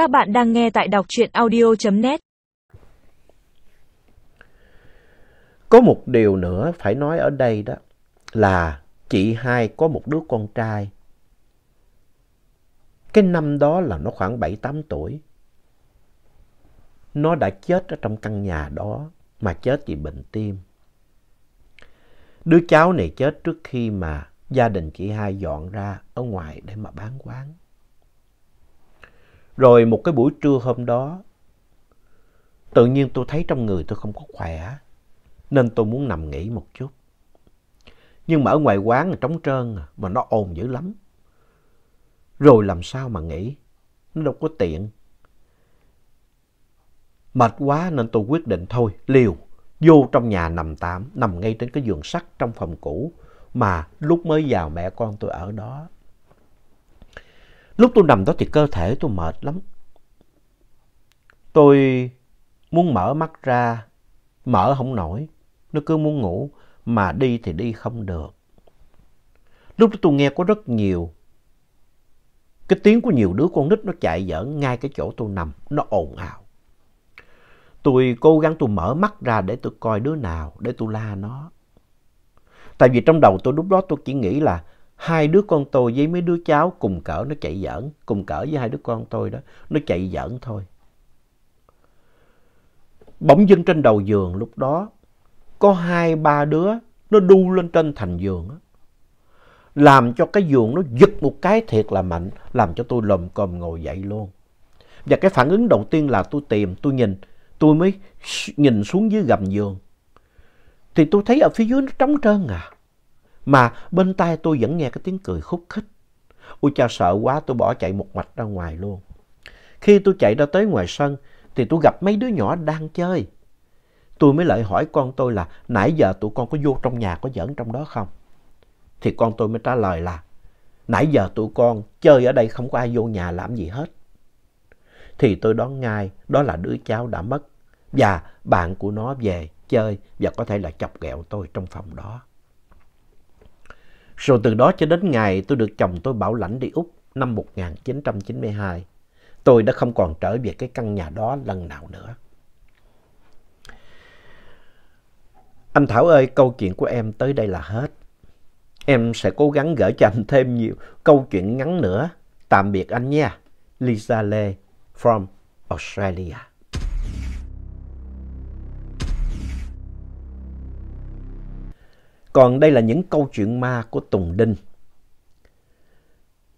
Các bạn đang nghe tại đọc truyện audio.net Có một điều nữa phải nói ở đây đó, là chị hai có một đứa con trai. Cái năm đó là nó khoảng 7-8 tuổi. Nó đã chết ở trong căn nhà đó, mà chết vì bệnh tim. Đứa cháu này chết trước khi mà gia đình chị hai dọn ra ở ngoài để mà bán quán. Rồi một cái buổi trưa hôm đó, tự nhiên tôi thấy trong người tôi không có khỏe, nên tôi muốn nằm nghỉ một chút. Nhưng mà ở ngoài quán là trống trơn à, mà nó ồn dữ lắm. Rồi làm sao mà nghỉ, nó đâu có tiện. Mệt quá nên tôi quyết định thôi, liều, vô trong nhà nằm tạm, nằm ngay trên cái giường sắt trong phòng cũ mà lúc mới vào mẹ con tôi ở đó. Lúc tôi nằm đó thì cơ thể tôi mệt lắm. Tôi muốn mở mắt ra, mở không nổi, nó cứ muốn ngủ, mà đi thì đi không được. Lúc đó tôi nghe có rất nhiều, cái tiếng của nhiều đứa con nít nó chạy giỡn ngay cái chỗ tôi nằm, nó ồn ào. Tôi cố gắng tôi mở mắt ra để tôi coi đứa nào, để tôi la nó. Tại vì trong đầu tôi lúc đó tôi chỉ nghĩ là hai đứa con tôi với mấy đứa cháu cùng cỡ nó chạy giỡn, cùng cỡ với hai đứa con tôi đó, nó chạy giỡn thôi. Bỗng dưng trên đầu giường lúc đó, có hai ba đứa nó đu lên trên thành giường á. Làm cho cái giường nó giật một cái thiệt là mạnh, làm cho tôi lồm cồm ngồi dậy luôn. Và cái phản ứng đầu tiên là tôi tìm, tôi nhìn, tôi mới nhìn xuống dưới gầm giường. Thì tôi thấy ở phía dưới nó trống trơn à. Mà bên tai tôi vẫn nghe cái tiếng cười khúc khích. Ôi cha, sợ quá, tôi bỏ chạy một mạch ra ngoài luôn. Khi tôi chạy ra tới ngoài sân, thì tôi gặp mấy đứa nhỏ đang chơi. Tôi mới lại hỏi con tôi là, nãy giờ tụi con có vô trong nhà có giỡn trong đó không? Thì con tôi mới trả lời là, nãy giờ tụi con chơi ở đây không có ai vô nhà làm gì hết. Thì tôi đoán ngay, đó là đứa cháu đã mất và bạn của nó về chơi và có thể là chọc ghẹo tôi trong phòng đó. Rồi từ đó cho đến ngày tôi được chồng tôi bảo lãnh đi Úc năm 1992, tôi đã không còn trở về cái căn nhà đó lần nào nữa. Anh Thảo ơi, câu chuyện của em tới đây là hết. Em sẽ cố gắng gửi cho anh thêm nhiều câu chuyện ngắn nữa. Tạm biệt anh nha. Lisa Lê from Australia. Còn đây là những câu chuyện ma của Tùng Đinh.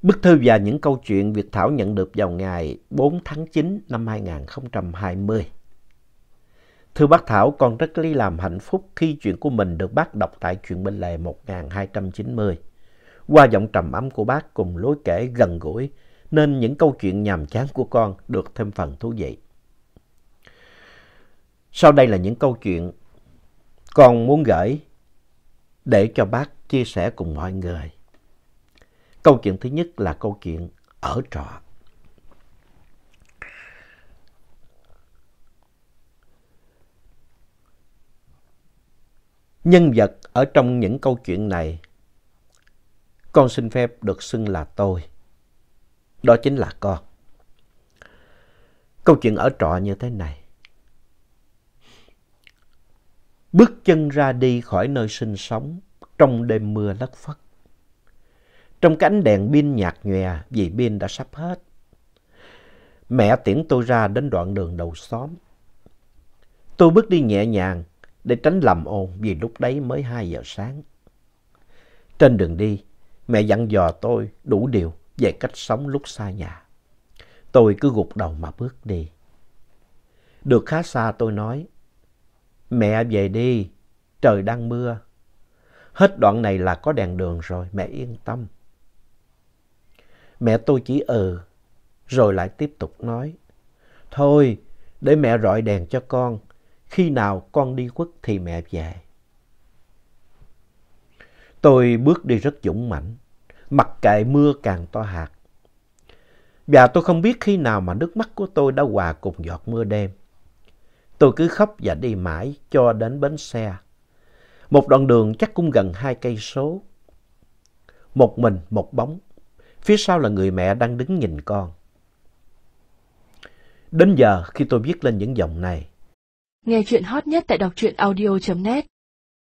Bức thư và những câu chuyện Việt Thảo nhận được vào ngày 4 tháng 9 năm 2020. Thưa bác Thảo, con rất lấy làm hạnh phúc khi chuyện của mình được bác đọc tại chuyện bên lề 1290. Qua giọng trầm ấm của bác cùng lối kể gần gũi, nên những câu chuyện nhàm chán của con được thêm phần thú vị. Sau đây là những câu chuyện con muốn gửi để cho bác chia sẻ cùng mọi người. Câu chuyện thứ nhất là câu chuyện ở trọ. Nhân vật ở trong những câu chuyện này, con xin phép được xưng là tôi. Đó chính là con. Câu chuyện ở trọ như thế này. Bước chân ra đi khỏi nơi sinh sống trong đêm mưa lất phất. Trong cái ánh đèn pin nhạt nhòe vì pin đã sắp hết. Mẹ tiễn tôi ra đến đoạn đường đầu xóm. Tôi bước đi nhẹ nhàng để tránh lầm ồn vì lúc đấy mới 2 giờ sáng. Trên đường đi, mẹ dặn dò tôi đủ điều về cách sống lúc xa nhà. Tôi cứ gục đầu mà bước đi. Được khá xa tôi nói, Mẹ về đi, trời đang mưa. Hết đoạn này là có đèn đường rồi, mẹ yên tâm. Mẹ tôi chỉ ừ, rồi lại tiếp tục nói. Thôi, để mẹ rọi đèn cho con, khi nào con đi quất thì mẹ về. Tôi bước đi rất dũng mãnh, mặc kệ mưa càng to hạt. Và tôi không biết khi nào mà nước mắt của tôi đã hòa cùng giọt mưa đêm. Tôi cứ khóc và đi mãi cho đến bến xe. Một đoạn đường chắc cũng gần hai cây số. Một mình, một bóng. Phía sau là người mẹ đang đứng nhìn con. Đến giờ khi tôi viết lên những dòng này, Nghe chuyện hot nhất tại đọc truyện audio.net